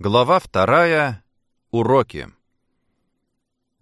Глава вторая. Уроки.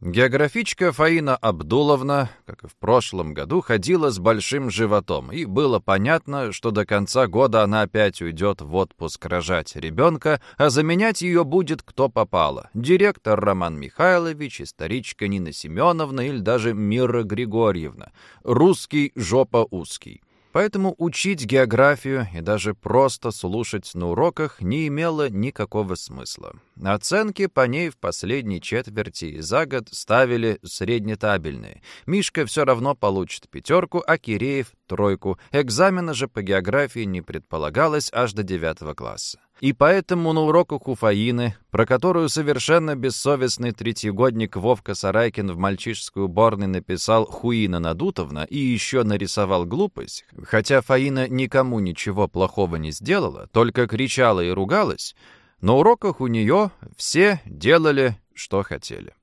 Географичка Фаина Абдуловна, как и в прошлом году, ходила с большим животом, и было понятно, что до конца года она опять уйдет в отпуск рожать ребенка, а заменять ее будет кто попало. Директор Роман Михайлович, историчка Нина Семеновна или даже Мира Григорьевна. Русский жопа узкий. Поэтому учить географию и даже просто слушать на уроках не имело никакого смысла. Оценки по ней в последней четверти за год ставили среднетабельные. Мишка все равно получит пятерку, а Киреев — тройку. Экзамена же по географии не предполагалось аж до девятого класса. И поэтому на уроках у Фаины, про которую совершенно бессовестный третьегодник Вовка Сарайкин в мальчишеской уборной написал «Хуина Надутовна» и еще нарисовал глупость, хотя Фаина никому ничего плохого не сделала, только кричала и ругалась, на уроках у нее все делали, что хотели.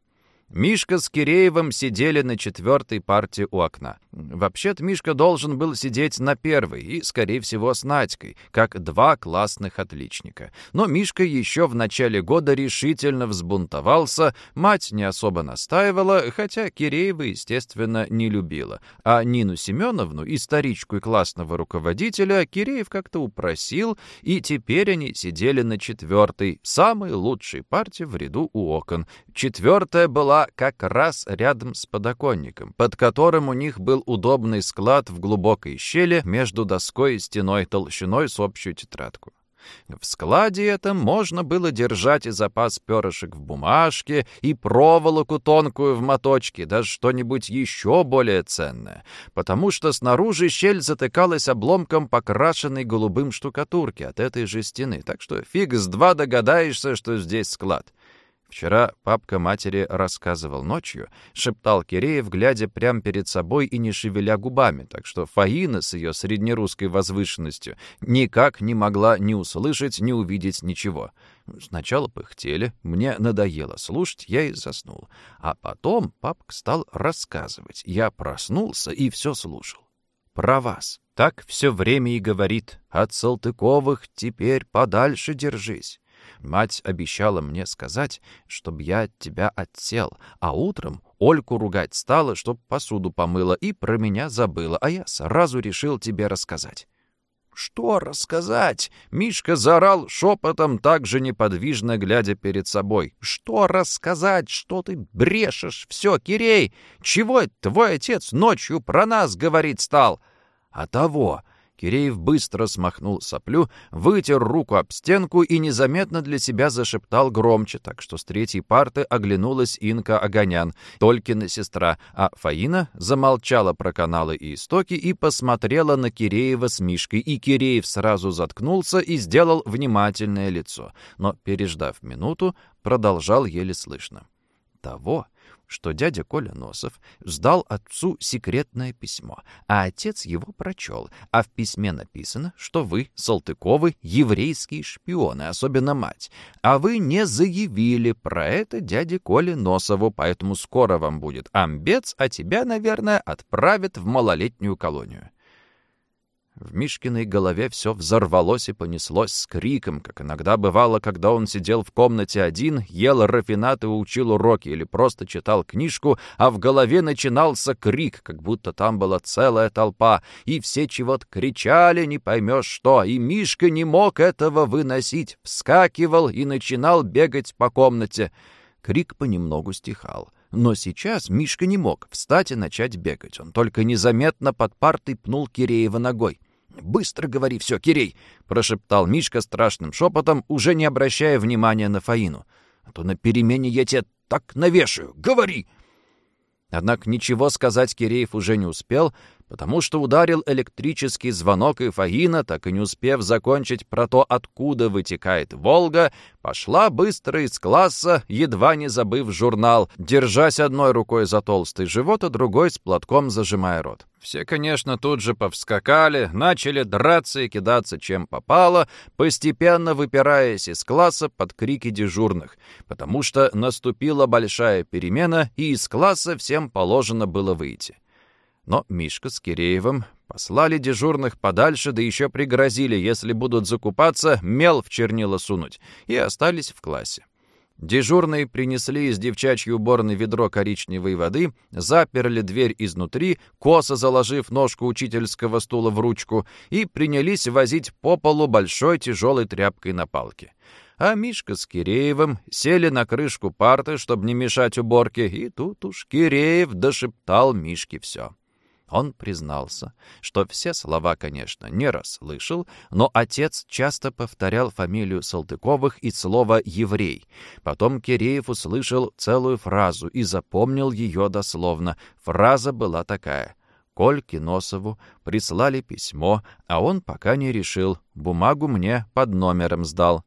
Мишка с Киреевым сидели на четвертой парте у окна. Вообще-то Мишка должен был сидеть на первой и, скорее всего, с Надькой, как два классных отличника. Но Мишка еще в начале года решительно взбунтовался, мать не особо настаивала, хотя Киреева, естественно, не любила. А Нину Семеновну, историчку и классного руководителя, Киреев как-то упросил, и теперь они сидели на четвертой, самой лучшей парте в ряду у окон. Четвертая была как раз рядом с подоконником, под которым у них был удобный склад в глубокой щели между доской и стеной толщиной с общую тетрадку. В складе этом можно было держать и запас перышек в бумажке, и проволоку тонкую в моточке, даже что-нибудь еще более ценное, потому что снаружи щель затыкалась обломком покрашенной голубым штукатурки от этой же стены, так что фиг с два догадаешься, что здесь склад. Вчера папка матери рассказывал ночью, шептал Киреев, глядя прямо перед собой и не шевеля губами, так что Фаина с ее среднерусской возвышенностью никак не могла ни услышать, ни увидеть ничего. Сначала пыхтели, мне надоело слушать, я и заснул. А потом папка стал рассказывать. Я проснулся и все слушал. Про вас. Так все время и говорит. От Салтыковых теперь подальше держись. Мать обещала мне сказать, чтобы я от тебя отсел, а утром Ольку ругать стала, чтоб посуду помыла и про меня забыла, а я сразу решил тебе рассказать. «Что рассказать?» — Мишка заорал шепотом, так же неподвижно глядя перед собой. «Что рассказать? Что ты брешешь? Все, Кирей! Чего твой отец ночью про нас говорить стал?» «А того!» Киреев быстро смахнул соплю, вытер руку об стенку и незаметно для себя зашептал громче, так что с третьей парты оглянулась Инка Огонян, Толькина сестра, а Фаина замолчала про каналы и истоки и посмотрела на Киреева с Мишкой, и Киреев сразу заткнулся и сделал внимательное лицо, но, переждав минуту, продолжал еле слышно. Того, что дядя Коля Носов сдал отцу секретное письмо, а отец его прочел, а в письме написано, что вы, Салтыковы, еврейские шпионы, особенно мать, а вы не заявили про это дяде Коле Носову, поэтому скоро вам будет амбец, а тебя, наверное, отправят в малолетнюю колонию. В Мишкиной голове все взорвалось и понеслось с криком, как иногда бывало, когда он сидел в комнате один, ел рафинат и учил уроки или просто читал книжку, а в голове начинался крик, как будто там была целая толпа, и все чего-то кричали, не поймешь что, и Мишка не мог этого выносить, вскакивал и начинал бегать по комнате. Крик понемногу стихал. Но сейчас Мишка не мог встать и начать бегать. Он только незаметно под партой пнул Киреева ногой. «Быстро говори все, Кирей!» — прошептал Мишка страшным шепотом, уже не обращая внимания на Фаину. «А то на перемене я тебя так навешаю! Говори!» Однако ничего сказать Киреев уже не успел, потому что ударил электрический звонок, и Фаина, так и не успев закончить про то, откуда вытекает Волга, пошла быстро из класса, едва не забыв журнал, держась одной рукой за толстый живот, а другой с платком зажимая рот. Все, конечно, тут же повскакали, начали драться и кидаться чем попало, постепенно выпираясь из класса под крики дежурных, потому что наступила большая перемена, и из класса всем положено было выйти. Но Мишка с Киреевым Послали дежурных подальше, да еще пригрозили, если будут закупаться, мел в чернила сунуть, и остались в классе. Дежурные принесли из девчачьей уборной ведро коричневой воды, заперли дверь изнутри, косо заложив ножку учительского стула в ручку, и принялись возить по полу большой тяжелой тряпкой на палке. А Мишка с Киреевым сели на крышку парты, чтобы не мешать уборке, и тут уж Киреев дошептал Мишке все. Он признался, что все слова, конечно, не расслышал, но отец часто повторял фамилию Салтыковых и слово «еврей». Потом Киреев услышал целую фразу и запомнил ее дословно. Фраза была такая — Кольке Носову прислали письмо, а он пока не решил. Бумагу мне под номером сдал.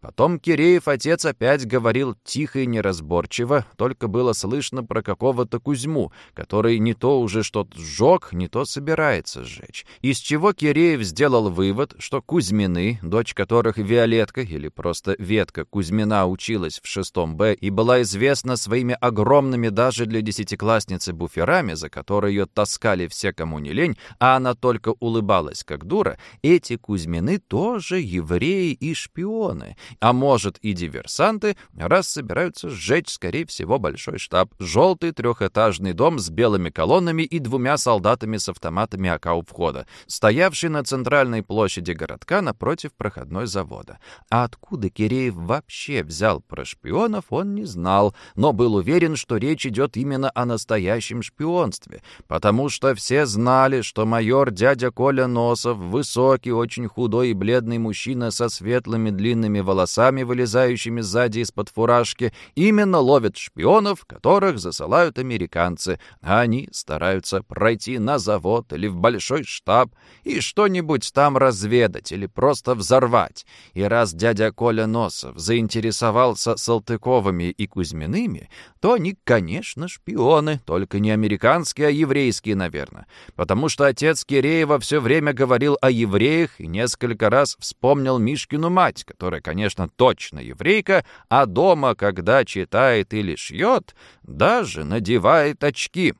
Потом Киреев отец опять говорил тихо и неразборчиво, только было слышно про какого-то Кузьму, который не то уже что-то сжег, не то собирается сжечь. Из чего Киреев сделал вывод, что Кузьмины, дочь которых Виолетка или просто Ветка Кузьмина училась в шестом Б и была известна своими огромными даже для десятиклассницы буферами, за которые ее таскали все, кому не лень, а она только улыбалась как дура, эти Кузьмины тоже евреи и шпионы — а может и диверсанты, раз собираются сжечь, скорее всего, большой штаб. Желтый трехэтажный дом с белыми колоннами и двумя солдатами с автоматами АК у входа, стоявший на центральной площади городка напротив проходной завода. А откуда Киреев вообще взял про шпионов, он не знал, но был уверен, что речь идет именно о настоящем шпионстве, потому что все знали, что майор дядя Коля Носов, высокий, очень худой и бледный мужчина со светлыми длинными волосами, волосами, вылезающими сзади из-под фуражки, именно ловят шпионов, которых засылают американцы, а они стараются пройти на завод или в большой штаб и что-нибудь там разведать или просто взорвать. И раз дядя Коля Носов заинтересовался Салтыковыми и Кузьмиными, то они, конечно, шпионы, только не американские, а еврейские, наверное, потому что отец Киреева все время говорил о евреях и несколько раз вспомнил Мишкину мать, которая, конечно, конечно, точно еврейка, а дома, когда читает или шьет, даже надевает очки.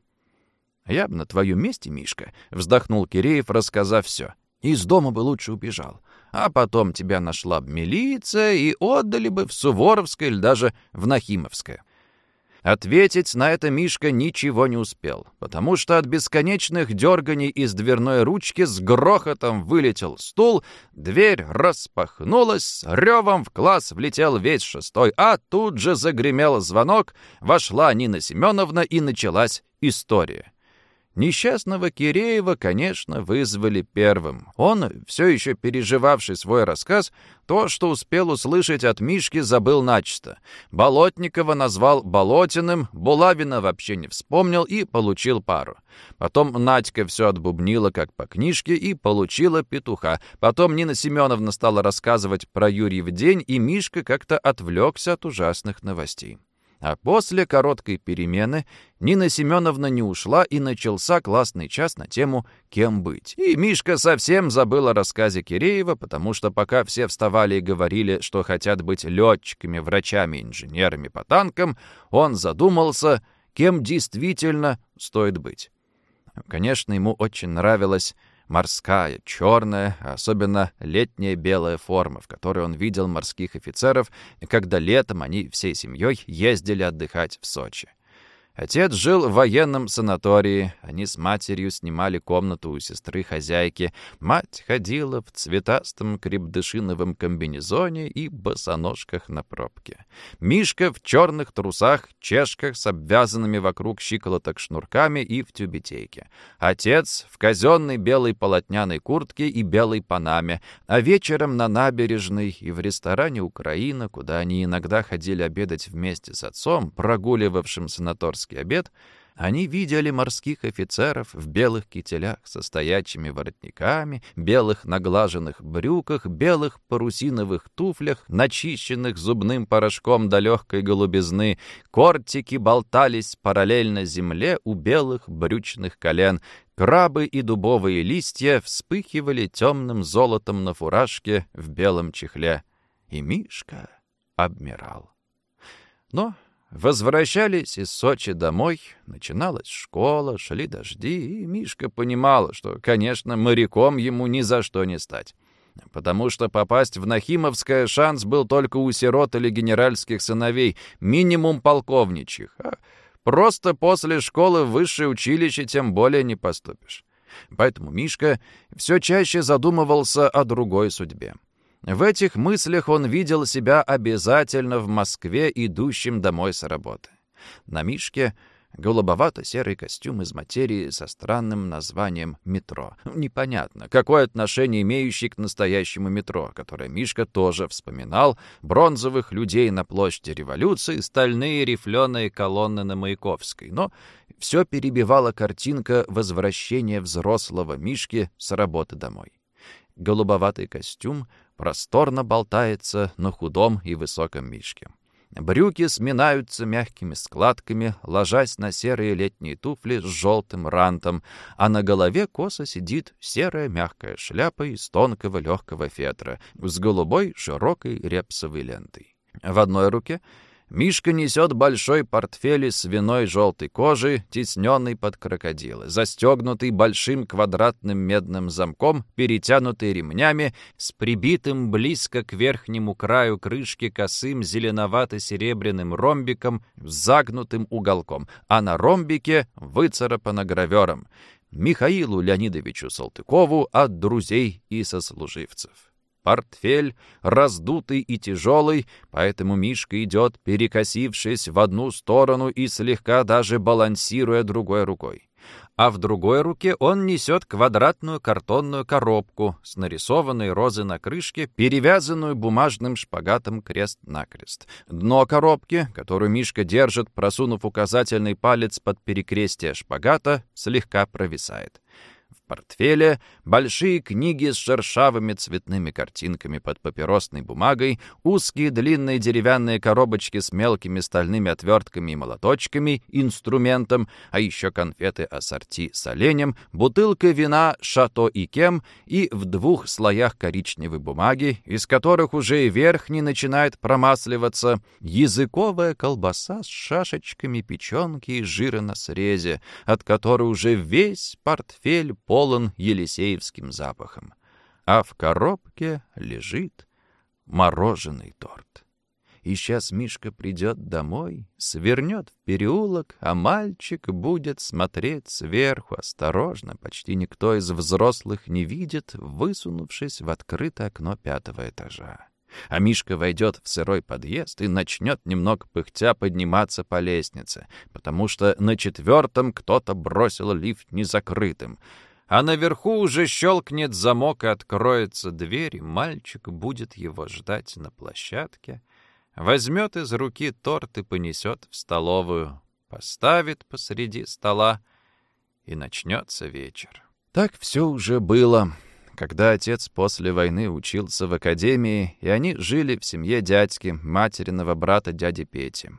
«Я бы на твоем месте, Мишка», — вздохнул Киреев, рассказав все. «Из дома бы лучше убежал. А потом тебя нашла бы милиция и отдали бы в Суворовское или даже в Нахимовское. Ответить на это Мишка ничего не успел, потому что от бесконечных дерганий из дверной ручки с грохотом вылетел стул, дверь распахнулась, с ревом в класс влетел весь шестой, а тут же загремел звонок, вошла Нина Семеновна и началась история. Несчастного Киреева, конечно, вызвали первым. Он, все еще переживавший свой рассказ, то, что успел услышать от Мишки, забыл начисто. Болотникова назвал Болотиным, Булавина вообще не вспомнил и получил пару. Потом Надька все отбубнила, как по книжке, и получила петуха. Потом Нина Семеновна стала рассказывать про Юрьев день, и Мишка как-то отвлекся от ужасных новостей. А после короткой перемены Нина Семеновна не ушла, и начался классный час на тему «Кем быть?». И Мишка совсем забыл о рассказе Киреева, потому что пока все вставали и говорили, что хотят быть летчиками, врачами, инженерами по танкам, он задумался, кем действительно стоит быть. Конечно, ему очень нравилось морская, черная, особенно летняя белая форма, в которой он видел морских офицеров, когда летом они всей семьей ездили отдыхать в Сочи. Отец жил в военном санатории. Они с матерью снимали комнату у сестры-хозяйки. Мать ходила в цветастом крепдышиновом комбинезоне и босоножках на пробке. Мишка в черных трусах, чешках с обвязанными вокруг щиколоток шнурками и в тюбетейке. Отец в казенной белой полотняной куртке и белой панаме, а вечером на набережной и в ресторане «Украина», куда они иногда ходили обедать вместе с отцом, прогуливавшим санаторский русский обед, они видели морских офицеров в белых кителях со стоячими воротниками, белых наглаженных брюках, белых парусиновых туфлях, начищенных зубным порошком до легкой голубизны. Кортики болтались параллельно земле у белых брючных колен. Крабы и дубовые листья вспыхивали темным золотом на фуражке в белом чехле. И Мишка обмирал. Но возвращались из Сочи домой, начиналась школа, шли дожди, и Мишка понимал, что, конечно, моряком ему ни за что не стать. Потому что попасть в Нахимовское шанс был только у сирот или генеральских сыновей, минимум полковничьих. А просто после школы в высшее училище тем более не поступишь. Поэтому Мишка все чаще задумывался о другой судьбе. В этих мыслях он видел себя обязательно в Москве, идущим домой с работы. На Мишке голубовато-серый костюм из материи со странным названием «метро». Непонятно, какое отношение имеющий к настоящему метро, которое Мишка тоже вспоминал, бронзовых людей на площади революции, стальные рифленые колонны на Маяковской. Но все перебивала картинка возвращения взрослого Мишки с работы домой. Голубоватый костюм просторно болтается на худом и высоком мишке. Брюки сминаются мягкими складками, ложась на серые летние туфли с желтым рантом, а на голове косо сидит серая мягкая шляпа из тонкого легкого фетра с голубой широкой репсовой лентой. В одной руке Мишка несет большой портфель из свиной желтой кожи, тесненный под крокодилы, застегнутый большим квадратным медным замком, перетянутый ремнями, с прибитым близко к верхнему краю крышки косым зеленовато-серебряным ромбиком с загнутым уголком, а на ромбике выцарапано гравером «Михаилу Леонидовичу Салтыкову от друзей и сослуживцев». Портфель раздутый и тяжелый, поэтому Мишка идет, перекосившись в одну сторону и слегка даже балансируя другой рукой. А в другой руке он несет квадратную картонную коробку с нарисованной розой на крышке, перевязанную бумажным шпагатом крест-накрест. Дно коробки, которую Мишка держит, просунув указательный палец под перекрестие шпагата, слегка провисает портфеле большие книги с шершавыми цветными картинками под папиросной бумагой, узкие длинные деревянные коробочки с мелкими стальными отвертками и молоточками, инструментом, а еще конфеты ассорти с оленем, бутылка вина «Шато и Кем» и в двух слоях коричневой бумаги, из которых уже и верхний начинает промасливаться, языковая колбаса с шашечками печенки и жира на срезе, от которой уже весь портфель полный полон елисеевским запахом, а в коробке лежит мороженый торт. И сейчас Мишка придет домой, свернет в переулок, а мальчик будет смотреть сверху осторожно, почти никто из взрослых не видит, высунувшись в открытое окно пятого этажа. А Мишка войдет в сырой подъезд и начнет немного пыхтя подниматься по лестнице, потому что на четвертом кто-то бросил лифт незакрытым а наверху уже щелкнет замок и откроется дверь, и мальчик будет его ждать на площадке, возьмет из руки торт и понесет в столовую, поставит посреди стола, и начнется вечер. Так все уже было, когда отец после войны учился в академии, и они жили в семье дядьки, материного брата дяди Пети.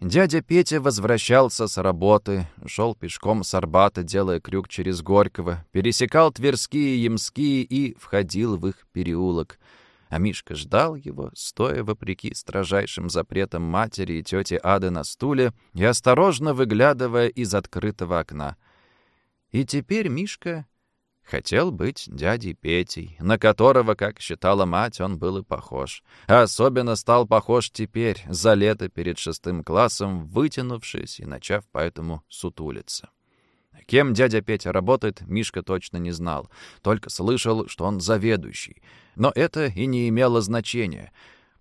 Дядя Петя возвращался с работы, шел пешком с Арбата, делая крюк через Горького, пересекал Тверские, Ямские и входил в их переулок. А Мишка ждал его, стоя вопреки строжайшим запретам матери и тети Ады на стуле и осторожно выглядывая из открытого окна. И теперь Мишка Хотел быть дядей Петей, на которого, как считала мать, он был и похож. А особенно стал похож теперь, за лето перед шестым классом, вытянувшись и начав поэтому сутулиться. Кем дядя Петя работает, Мишка точно не знал, только слышал, что он заведующий. Но это и не имело значения,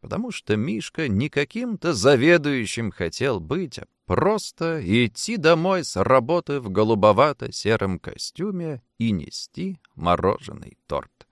потому что Мишка не каким-то заведующим хотел быть, а Просто идти домой с работы в голубовато-сером костюме и нести мороженый торт.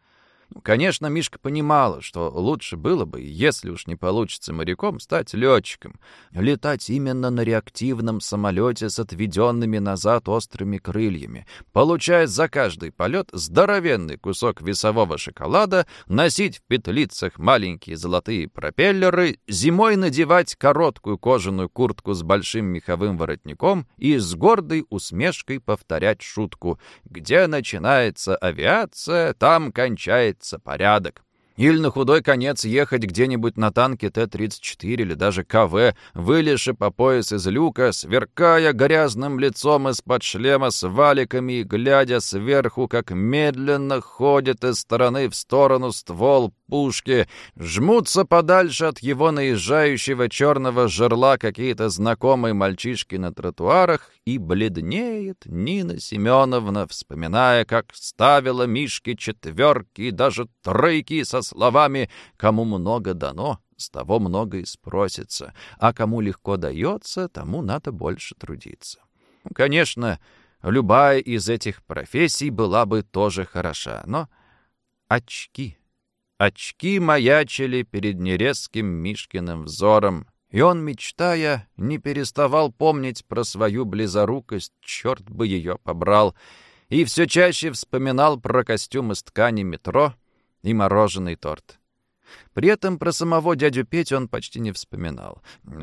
Ну, конечно, Мишка понимала, что лучше было бы, если уж не получится моряком, стать летчиком. Летать именно на реактивном самолете с отведенными назад острыми крыльями, получая за каждый полет здоровенный кусок весового шоколада, носить в петлицах маленькие золотые пропеллеры, зимой надевать короткую кожаную куртку с большим меховым воротником и с гордой усмешкой повторять шутку «Где начинается авиация, там кончается порядок». Или на худой конец ехать где-нибудь на танке Т-34 или даже КВ, вылезши по пояс из люка, сверкая грязным лицом из-под шлема с валиками и глядя сверху, как медленно ходит из стороны в сторону ствол пушки, жмутся подальше от его наезжающего черного жерла какие-то знакомые мальчишки на тротуарах, и бледнеет Нина Семеновна, вспоминая, как ставила Мишке четверки и даже тройки со словами «Кому много дано, с того много и спросится, а кому легко дается, тому надо больше трудиться». Конечно, любая из этих профессий была бы тоже хороша, но очки... Очки маячили перед нерезким Мишкиным взором, и он, мечтая, не переставал помнить про свою близорукость, черт бы ее побрал, и все чаще вспоминал про костюм из ткани метро и мороженый торт. При этом про самого дядю Петю он почти не вспоминал.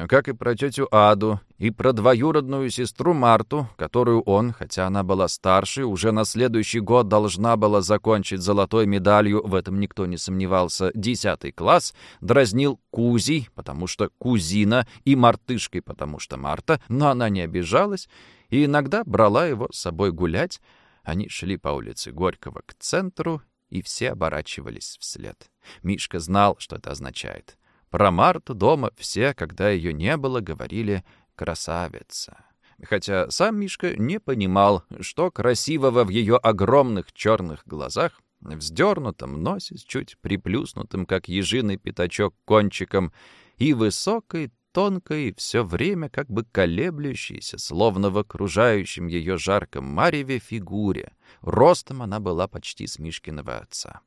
Как и про тетю Аду, и про двоюродную сестру Марту, которую он, хотя она была старше, уже на следующий год должна была закончить золотой медалью, в этом никто не сомневался, десятый класс, дразнил Кузей, потому что кузина, и мартышкой, потому что Марта, но она не обижалась, и иногда брала его с собой гулять. Они шли по улице Горького к центру, и все оборачивались вслед. Мишка знал, что это означает. Про Марту дома все, когда ее не было, говорили «красавица». Хотя сам Мишка не понимал, что красивого в ее огромных черных глазах, вздернутом носе с чуть приплюснутым, как ежиный пятачок, кончиком, и высокой, тонкой, все время как бы колеблющейся, словно в окружающем ее жарком мареве фигуре. Ростом она была почти с Мишкиного отца.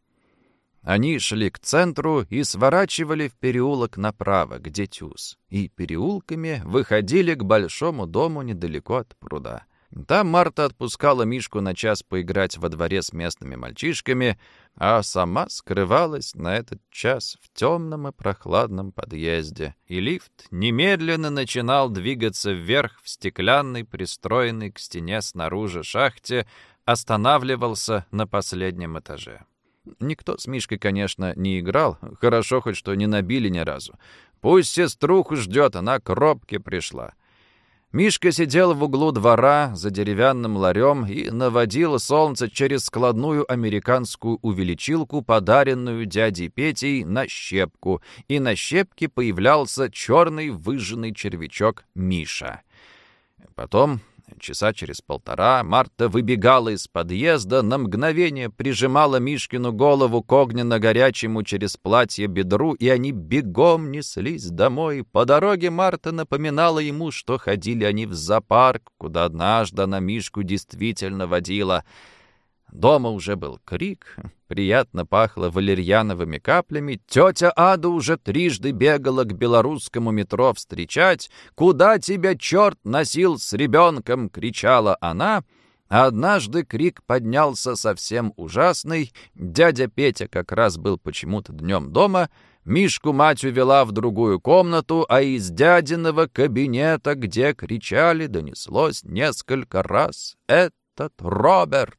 Они шли к центру и сворачивали в переулок направо, где Тюз, и переулками выходили к большому дому недалеко от пруда. Там Марта отпускала Мишку на час поиграть во дворе с местными мальчишками, а сама скрывалась на этот час в темном и прохладном подъезде. И лифт немедленно начинал двигаться вверх в стеклянной, пристроенной к стене снаружи шахте, останавливался на последнем этаже. Никто с Мишкой, конечно, не играл. Хорошо хоть что не набили ни разу. Пусть сеструху ждет, она к робке пришла. Мишка сидел в углу двора за деревянным ларем и наводил солнце через складную американскую увеличилку, подаренную дядей Петей, на щепку, и на щепке появлялся черный выжженный червячок Миша. Потом Часа через полтора Марта выбегала из подъезда, на мгновение прижимала Мишкину голову к огненно-горячему через платье бедру, и они бегом неслись домой. По дороге Марта напоминала ему, что ходили они в зоопарк, куда однажды она Мишку действительно водила — Дома уже был крик, приятно пахло валерьяновыми каплями. Тетя Ада уже трижды бегала к белорусскому метро встречать. «Куда тебя черт носил с ребенком?» — кричала она. однажды крик поднялся совсем ужасный. Дядя Петя как раз был почему-то днем дома. Мишку мать увела в другую комнату, а из дядиного кабинета, где кричали, донеслось несколько раз «Этот Роберт!»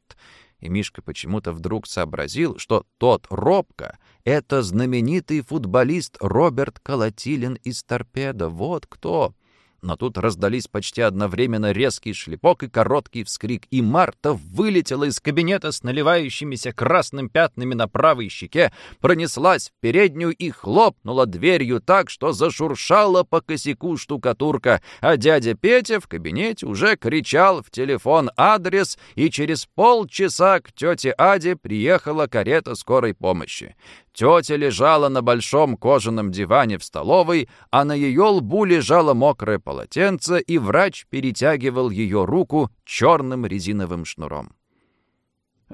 И Мишка почему-то вдруг сообразил, что тот Робко — это знаменитый футболист Роберт Колотилин из «Торпедо». Вот кто! Но тут раздались почти одновременно резкий шлепок и короткий вскрик, и Марта вылетела из кабинета с наливающимися красным пятнами на правой щеке, пронеслась в переднюю и хлопнула дверью так, что зашуршала по косяку штукатурка, а дядя Петя в кабинете уже кричал в телефон адрес, и через полчаса к тете Аде приехала карета скорой помощи. Тетя лежала на большом кожаном диване в столовой, а на ее лбу лежало мокрое полотенце, и врач перетягивал ее руку черным резиновым шнуром.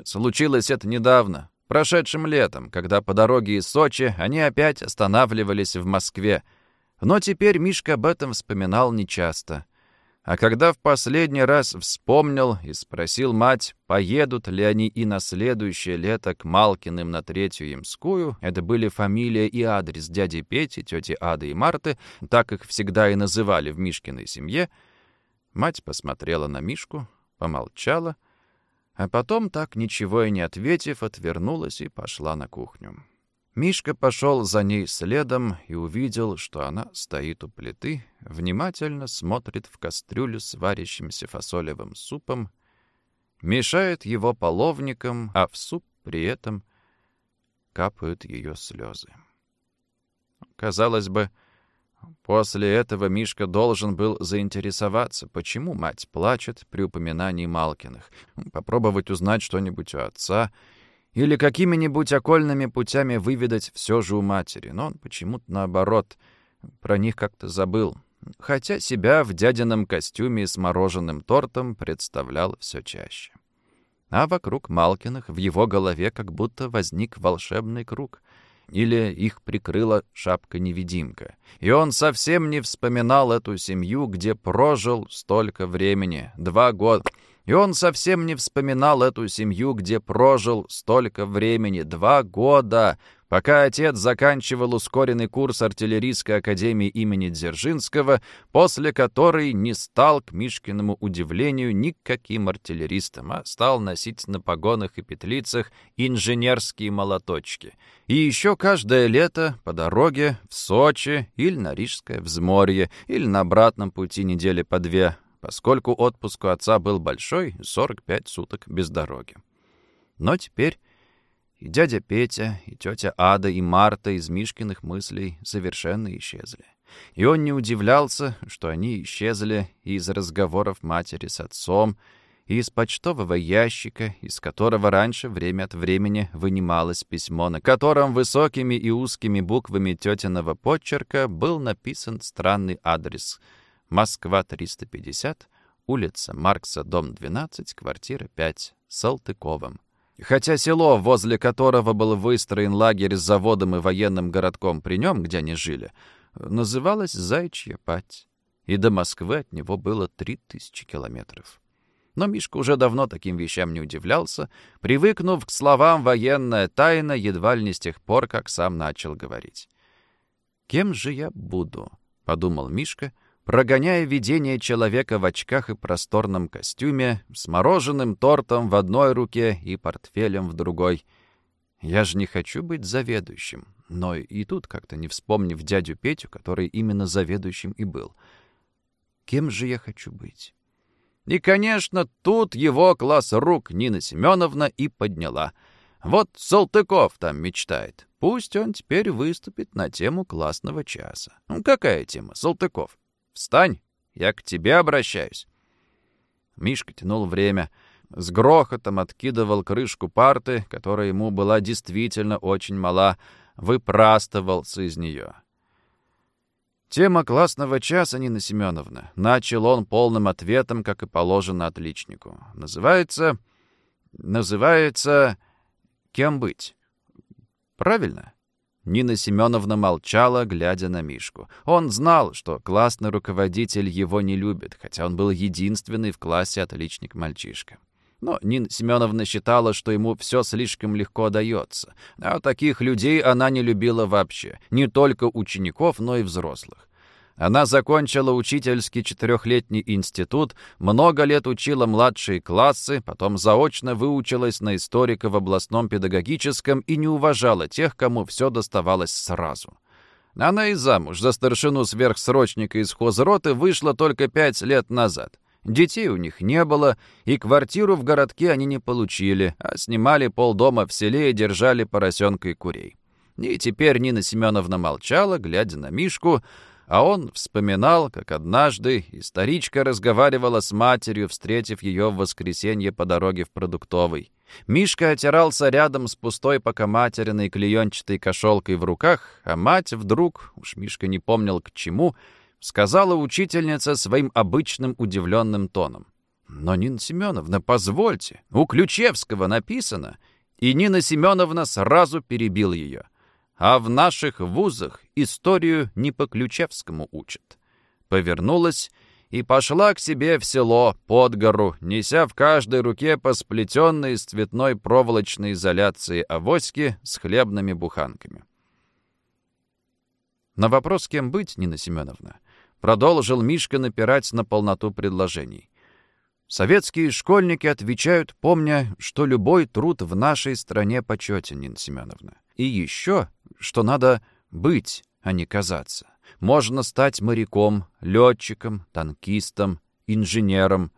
Случилось это недавно, прошедшим летом, когда по дороге из Сочи они опять останавливались в Москве. Но теперь Мишка об этом вспоминал нечасто. А когда в последний раз вспомнил и спросил мать, поедут ли они и на следующее лето к Малкиным на Третью Ямскую, это были фамилия и адрес дяди Пети, тети Ады и Марты, так их всегда и называли в Мишкиной семье, мать посмотрела на Мишку, помолчала, а потом, так ничего и не ответив, отвернулась и пошла на кухню. Мишка пошел за ней следом и увидел, что она стоит у плиты, внимательно смотрит в кастрюлю с варящимся фасолевым супом, мешает его половником, а в суп при этом капают ее слезы. Казалось бы, после этого Мишка должен был заинтересоваться, почему мать плачет при упоминании Малкиных, попробовать узнать что-нибудь у отца — или какими-нибудь окольными путями выведать все же у матери, но он почему-то наоборот про них как-то забыл, хотя себя в дядином костюме с мороженым тортом представлял все чаще. А вокруг Малкиных в его голове как будто возник волшебный круг — или их прикрыла шапка-невидимка. И он совсем не вспоминал эту семью, где прожил столько времени, два года. И он совсем не вспоминал эту семью, где прожил столько времени, два года, пока отец заканчивал ускоренный курс артиллерийской академии имени Дзержинского, после которой не стал, к Мишкиному удивлению, никаким артиллеристом, а стал носить на погонах и петлицах инженерские молоточки. И еще каждое лето по дороге в Сочи или на Рижское взморье, или на обратном пути недели по две, поскольку отпуск у отца был большой, 45 суток без дороги. Но теперь и дядя Петя, и тетя Ада, и Марта из Мишкиных мыслей совершенно исчезли. И он не удивлялся, что они исчезли из разговоров матери с отцом, и из почтового ящика, из которого раньше время от времени вынималось письмо, на котором высокими и узкими буквами тетиного почерка был написан странный адрес — Москва, 350, улица Маркса, дом 12, квартира 5, Салтыковым. Хотя село, возле которого был выстроен лагерь с заводом и военным городком при нем, где они жили, называлось Зайчья Пать, и до Москвы от него было 3000 километров. Но Мишка уже давно таким вещам не удивлялся, привыкнув к словам «военная тайна» едва ли не с тех пор, как сам начал говорить. «Кем же я буду?» — подумал Мишка — прогоняя видение человека в очках и просторном костюме, с мороженым тортом в одной руке и портфелем в другой. Я же не хочу быть заведующим, но и тут как-то не вспомнив дядю Петю, который именно заведующим и был. Кем же я хочу быть? И, конечно, тут его класс рук Нина Семеновна и подняла. Вот Салтыков там мечтает. Пусть он теперь выступит на тему классного часа. Ну, какая тема, Салтыков? Встань, я к тебе обращаюсь. Мишка тянул время, с грохотом откидывал крышку парты, которая ему была действительно очень мала, выпрастывался из нее. Тема классного часа, Нина Семеновна. Начал он полным ответом, как и положено отличнику. Называется... Называется... Кем быть? Правильно? Нина Семеновна молчала, глядя на Мишку. Он знал, что классный руководитель его не любит, хотя он был единственный в классе отличник-мальчишка. Но Нина Семеновна считала, что ему все слишком легко дается. А таких людей она не любила вообще. Не только учеников, но и взрослых. Она закончила учительский четырехлетний институт, много лет учила младшие классы, потом заочно выучилась на историка в областном педагогическом и не уважала тех, кому все доставалось сразу. Она и замуж за старшину сверхсрочника из хозроты вышла только пять лет назад. Детей у них не было, и квартиру в городке они не получили, а снимали полдома в селе и держали поросенка и курей. И теперь Нина Семеновна молчала, глядя на Мишку, а он вспоминал, как однажды историчка разговаривала с матерью, встретив ее в воскресенье по дороге в продуктовый. Мишка отирался рядом с пустой покоматеренной клеенчатой кошелкой в руках, а мать вдруг, уж Мишка не помнил к чему, сказала учительница своим обычным удивленным тоном. «Но, Нина Семеновна, позвольте, у Ключевского написано». И Нина Семеновна сразу перебил ее — а в наших вузах историю не по Ключевскому учат. Повернулась и пошла к себе в село под гору, неся в каждой руке по сплетенной из цветной проволочной изоляции авоськи с хлебными буханками. На вопрос, кем быть, Нина Семеновна, продолжил Мишка напирать на полноту предложений. Советские школьники отвечают, помня, что любой труд в нашей стране почетен, Нина Семеновна. И еще, что надо быть, а не казаться. Можно стать моряком, летчиком, танкистом, инженером.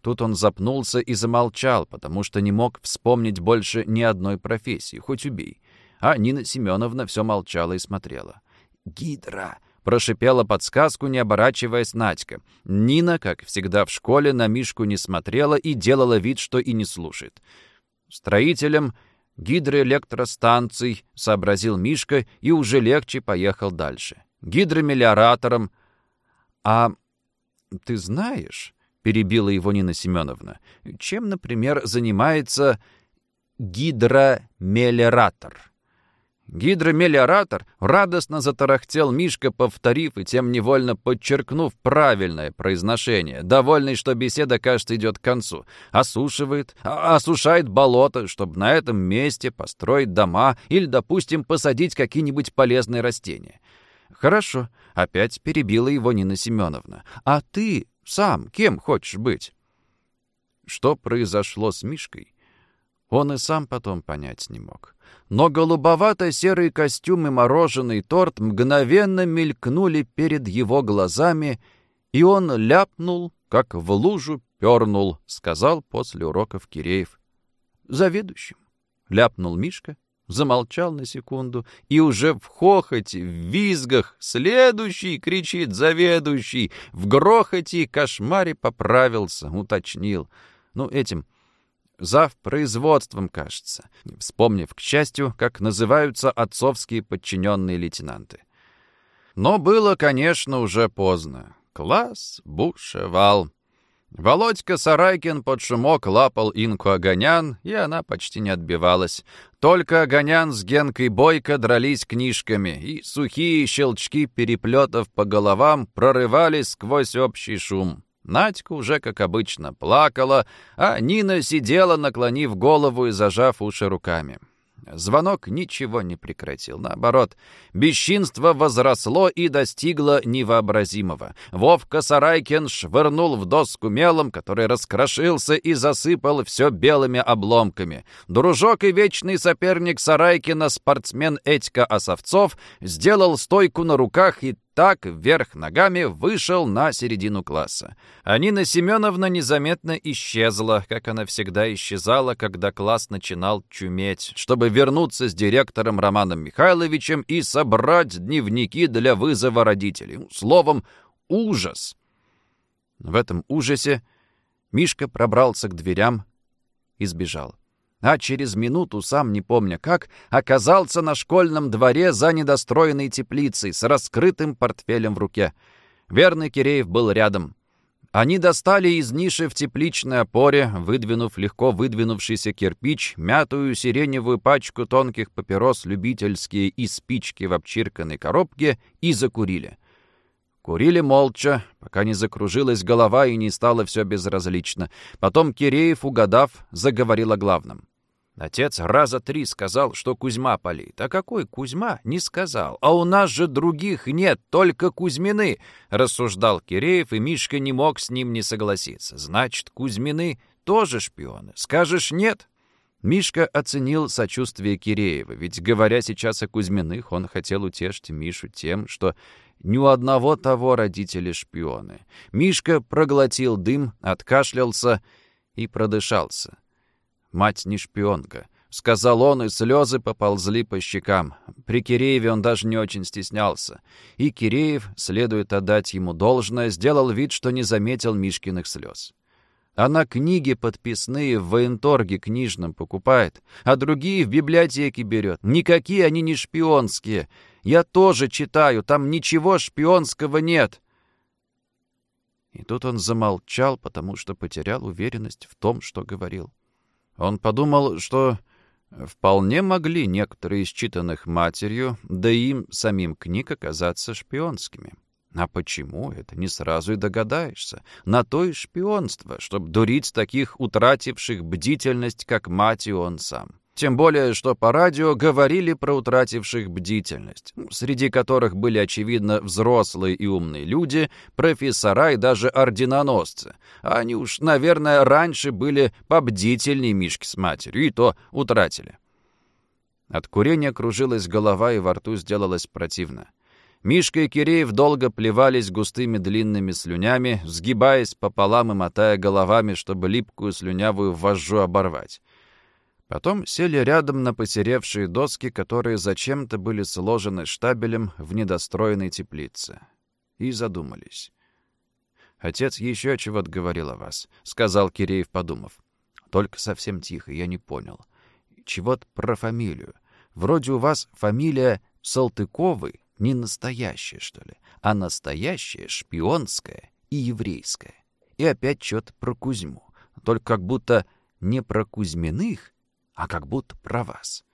Тут он запнулся и замолчал, потому что не мог вспомнить больше ни одной профессии, хоть убей. А Нина Семеновна все молчала и смотрела. «Гидра!» — прошипела подсказку, не оборачиваясь Надька. Нина, как всегда в школе, на Мишку не смотрела и делала вид, что и не слушает. Строителем гидроэлектростанций, сообразил Мишка и уже легче поехал дальше. Гидромелиоратором. А ты знаешь, перебила его Нина Семеновна, чем, например, занимается гидромелиоратор? Гидромелиоратор радостно затарахтел Мишка, повторив и тем невольно подчеркнув правильное произношение, довольный, что беседа, кажется, идет к концу. Осушивает, а, осушает болото, чтобы на этом месте построить дома или, допустим, посадить какие-нибудь полезные растения. Хорошо, опять перебила его Нина Семеновна. А ты сам кем хочешь быть? Что произошло с Мишкой, он и сам потом понять не мог но голубовато-серый костюм и мороженый торт мгновенно мелькнули перед его глазами, и он ляпнул, как в лужу пернул, сказал после уроков Киреев. «Заведующим», — ляпнул Мишка, замолчал на секунду и уже в хохоте, в визгах «Следующий!» — кричит заведующий, в грохоте и кошмаре поправился, уточнил. Ну, этим Зав производством, кажется, вспомнив, к счастью, как называются отцовские подчиненные лейтенанты. Но было, конечно, уже поздно. Класс бушевал. Володька Сарайкин под шумок лапал Инку Огонян, и она почти не отбивалась. Только Огонян с Генкой Бойко дрались книжками, и сухие щелчки переплетов по головам прорывались сквозь общий шум. Надька уже, как обычно, плакала, а Нина сидела, наклонив голову и зажав уши руками. Звонок ничего не прекратил. Наоборот, бесчинство возросло и достигло невообразимого. Вовка Сарайкин швырнул в доску мелом, который раскрошился и засыпал все белыми обломками. Дружок и вечный соперник Сарайкина, спортсмен Этька Осовцов, сделал стойку на руках и так вверх ногами вышел на середину класса. А Нина Семеновна незаметно исчезла, как она всегда исчезала, когда класс начинал чуметь, чтобы вернуться с директором Романом Михайловичем и собрать дневники для вызова родителей. Словом, ужас. В этом ужасе Мишка пробрался к дверям и сбежал а через минуту, сам не помня как, оказался на школьном дворе за недостроенной теплицей с раскрытым портфелем в руке. Верный Киреев был рядом. Они достали из ниши в тепличной опоре, выдвинув легко выдвинувшийся кирпич, мятую сиреневую пачку тонких папирос любительские и спички в обчирканной коробке и закурили. Курили молча, пока не закружилась голова и не стало все безразлично. Потом Киреев, угадав, заговорил о главном. Отец раза три сказал, что Кузьма палит. А какой Кузьма? Не сказал. А у нас же других нет, только Кузьмины, рассуждал Киреев, и Мишка не мог с ним не согласиться. Значит, Кузьмины тоже шпионы. Скажешь нет? Мишка оценил сочувствие Киреева, ведь, говоря сейчас о Кузьминых, он хотел утешить Мишу тем, что ни у одного того родители шпионы. Мишка проглотил дым, откашлялся и продышался. Мать не шпионка. Сказал он, и слезы поползли по щекам. При Кирееве он даже не очень стеснялся. И Киреев, следует отдать ему должное, сделал вид, что не заметил Мишкиных слез. Она книги подписные в военторге книжном покупает, а другие в библиотеке берет. Никакие они не шпионские. Я тоже читаю, там ничего шпионского нет. И тут он замолчал, потому что потерял уверенность в том, что говорил. Он подумал, что вполне могли некоторые из читанных матерью, да и им самим книг оказаться шпионскими. А почему это не сразу и догадаешься? На то и шпионство, чтобы дурить таких утративших бдительность, как мать и он сам. Тем более, что по радио говорили про утративших бдительность, среди которых были, очевидно, взрослые и умные люди, профессора и даже орденоносцы. Они уж, наверное, раньше были побдительнее Мишки с матерью, и то утратили. От курения кружилась голова, и во рту сделалось противно. Мишка и Киреев долго плевались густыми длинными слюнями, сгибаясь пополам и мотая головами, чтобы липкую слюнявую вожжу оборвать. Потом сели рядом на посеревшие доски, которые зачем-то были сложены штабелем в недостроенной теплице. И задумались. «Отец еще чего-то говорил о вас», — сказал Киреев, подумав. «Только совсем тихо, я не понял. Чего-то про фамилию. Вроде у вас фамилия Салтыковы не настоящее, что ли, а настоящее, шпионское и еврейское. И опять что-то про Кузьму. Только как будто не про Кузьминых, а как будто про вас.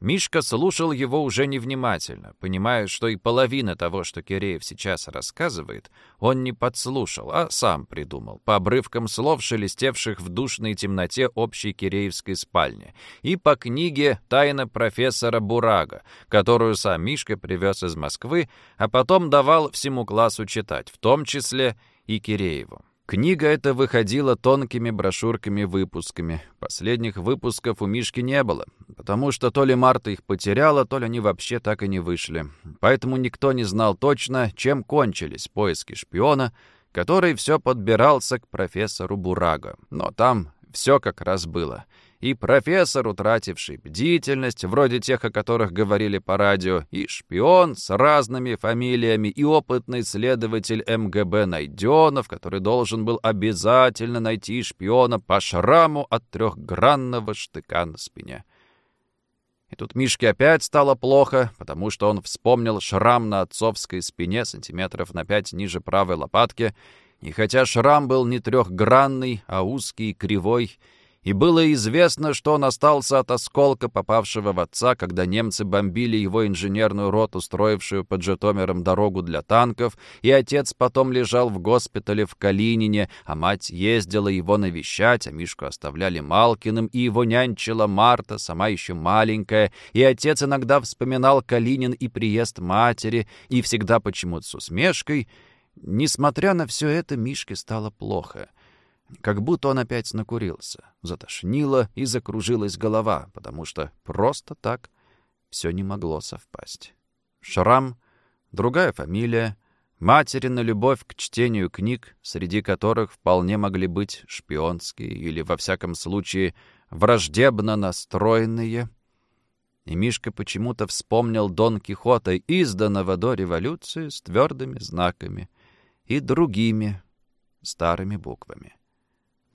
Мишка слушал его уже невнимательно, понимая, что и половина того, что Киреев сейчас рассказывает, он не подслушал, а сам придумал, по обрывкам слов, шелестевших в душной темноте общей киреевской спальни, и по книге «Тайна профессора Бурага», которую сам Мишка привез из Москвы, а потом давал всему классу читать, в том числе и Кирееву. Книга эта выходила тонкими брошюрками-выпусками. Последних выпусков у Мишки не было, потому что то ли Марта их потеряла, то ли они вообще так и не вышли. Поэтому никто не знал точно, чем кончились поиски шпиона, который все подбирался к профессору Бурага. Но там все как раз было — и профессор, утративший бдительность, вроде тех, о которых говорили по радио, и шпион с разными фамилиями, и опытный следователь МГБ Найденов, который должен был обязательно найти шпиона по шраму от трехгранного штыка на спине. И тут Мишке опять стало плохо, потому что он вспомнил шрам на отцовской спине сантиметров на пять ниже правой лопатки, и хотя шрам был не трехгранный, а узкий и кривой, и было известно, что он остался от осколка, попавшего в отца, когда немцы бомбили его инженерную роту, строившую под Житомиром дорогу для танков, и отец потом лежал в госпитале в Калинине, а мать ездила его навещать, а Мишку оставляли Малкиным, и его нянчила Марта, сама еще маленькая, и отец иногда вспоминал Калинин и приезд матери, и всегда почему-то с усмешкой. Несмотря на все это, Мишке стало плохо — как будто он опять накурился. Затошнило и закружилась голова, потому что просто так все не могло совпасть. Шрам, другая фамилия, материна любовь к чтению книг, среди которых вполне могли быть шпионские или, во всяком случае, враждебно настроенные. И Мишка почему-то вспомнил Дон Кихота, изданного до революции с твердыми знаками и другими старыми буквами.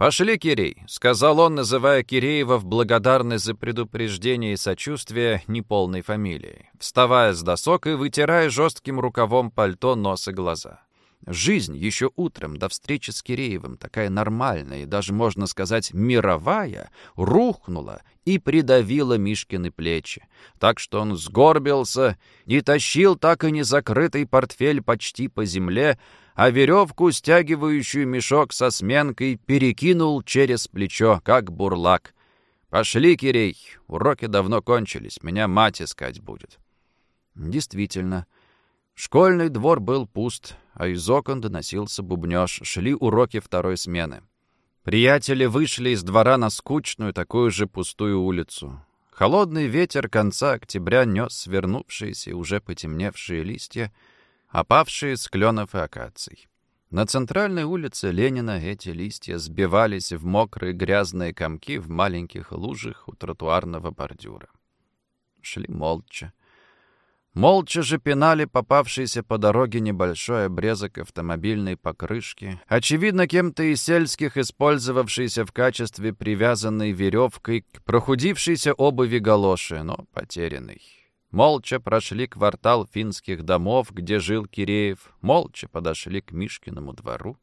«Пошли, Кирей», — сказал он, называя Киреева в благодарность за предупреждение и сочувствие неполной фамилией, вставая с досок и вытирая жестким рукавом пальто нос и глаза. Жизнь еще утром до встречи с Киреевым, такая нормальная и даже, можно сказать, мировая, рухнула и придавила Мишкины плечи, так что он сгорбился и тащил так и не закрытый портфель почти по земле, а веревку, стягивающую мешок со сменкой, перекинул через плечо, как бурлак. «Пошли, Кирей, уроки давно кончились, меня мать искать будет». Действительно, школьный двор был пуст, а из окон доносился бубнёж, шли уроки второй смены. Приятели вышли из двора на скучную, такую же пустую улицу. Холодный ветер конца октября нес свернувшиеся и уже потемневшие листья, опавшие с кленов и акаций. На центральной улице Ленина эти листья сбивались в мокрые грязные комки в маленьких лужах у тротуарного бордюра. Шли молча. Молча же пинали попавшийся по дороге небольшой обрезок автомобильной покрышки, очевидно, кем-то из сельских, использовавшийся в качестве привязанной веревкой к прохудившейся обуви галоши, но потерянный. Молча прошли квартал финских домов, где жил Киреев, молча подошли к Мишкиному двору.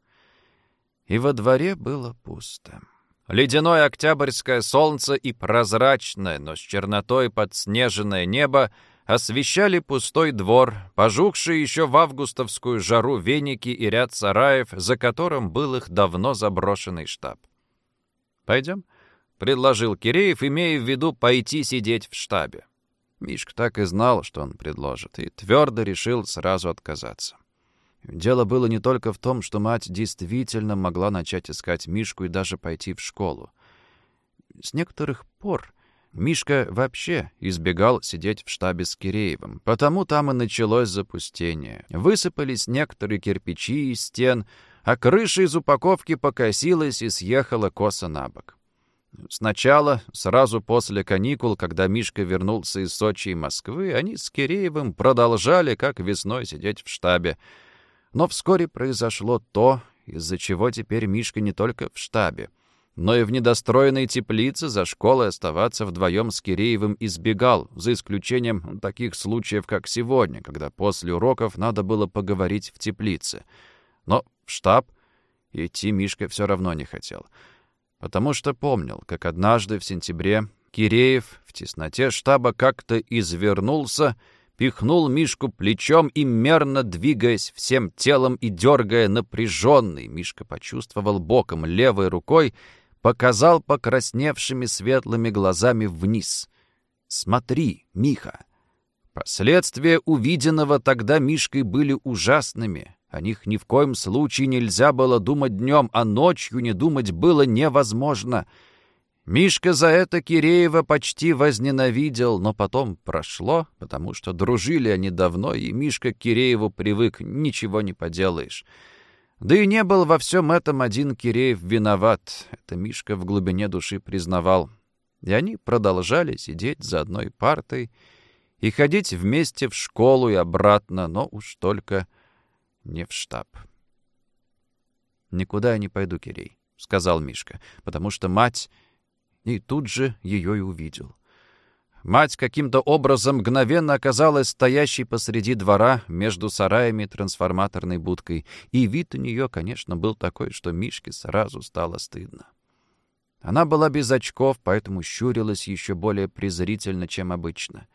И во дворе было пусто. Ледяное октябрьское солнце и прозрачное, но с чернотой подснеженное небо освещали пустой двор, пожухшие еще в августовскую жару веники и ряд сараев, за которым был их давно заброшенный штаб. «Пойдем?» — предложил Киреев, имея в виду пойти сидеть в штабе. Мишка так и знал, что он предложит, и твердо решил сразу отказаться. Дело было не только в том, что мать действительно могла начать искать Мишку и даже пойти в школу. С некоторых пор Мишка вообще избегал сидеть в штабе с Киреевым, потому там и началось запустение. Высыпались некоторые кирпичи из стен, а крыша из упаковки покосилась и съехала косо на бок. Сначала, сразу после каникул, когда Мишка вернулся из Сочи и Москвы, они с Киреевым продолжали, как весной, сидеть в штабе. Но вскоре произошло то, из-за чего теперь Мишка не только в штабе, но и в недостроенной теплице за школой оставаться вдвоем с Киреевым избегал, за исключением таких случаев, как сегодня, когда после уроков надо было поговорить в теплице. Но в штаб идти Мишка все равно не хотел — потому что помнил, как однажды в сентябре Киреев в тесноте штаба как-то извернулся, пихнул Мишку плечом и, мерно двигаясь всем телом и дергая напряженный, Мишка почувствовал боком левой рукой, показал покрасневшими светлыми глазами вниз. «Смотри, Миха!» Последствия увиденного тогда Мишкой были ужасными. О них ни в коем случае нельзя было думать днем, а ночью не думать было невозможно. Мишка за это Киреева почти возненавидел, но потом прошло, потому что дружили они давно, и Мишка к Кирееву привык, ничего не поделаешь. Да и не был во всем этом один Киреев виноват, это Мишка в глубине души признавал. И они продолжали сидеть за одной партой и ходить вместе в школу и обратно, но уж только не в штаб. «Никуда я не пойду, Кирей», — сказал Мишка, потому что мать... И тут же ее и увидел. Мать каким-то образом мгновенно оказалась стоящей посреди двора между сараями и трансформаторной будкой, и вид у нее, конечно, был такой, что Мишке сразу стало стыдно. Она была без очков, поэтому щурилась еще более презрительно, чем обычно.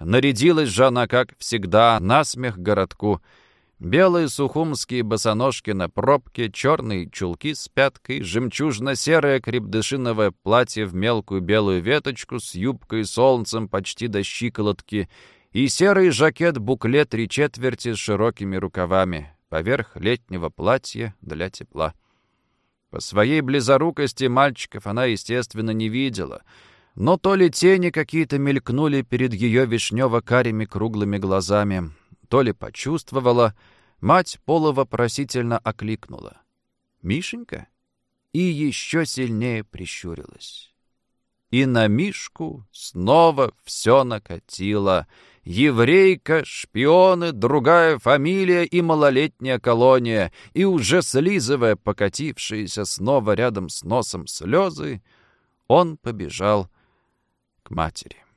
Нарядилась же она, как всегда, на смех городку — Белые сухумские босоножки на пробке, черные чулки с пяткой, жемчужно-серое крепдышиновое платье в мелкую белую веточку с юбкой солнцем почти до щиколотки и серый жакет-буклет три четверти с широкими рукавами, поверх летнего платья для тепла. По своей близорукости мальчиков она, естественно, не видела, но то ли тени какие-то мелькнули перед ее вишнево-карими круглыми глазами, то ли почувствовала, мать полувопросительно окликнула. «Мишенька?» И еще сильнее прищурилась. И на Мишку снова все накатило. Еврейка, шпионы, другая фамилия и малолетняя колония. И уже слизывая покатившиеся снова рядом с носом слезы, он побежал к матери.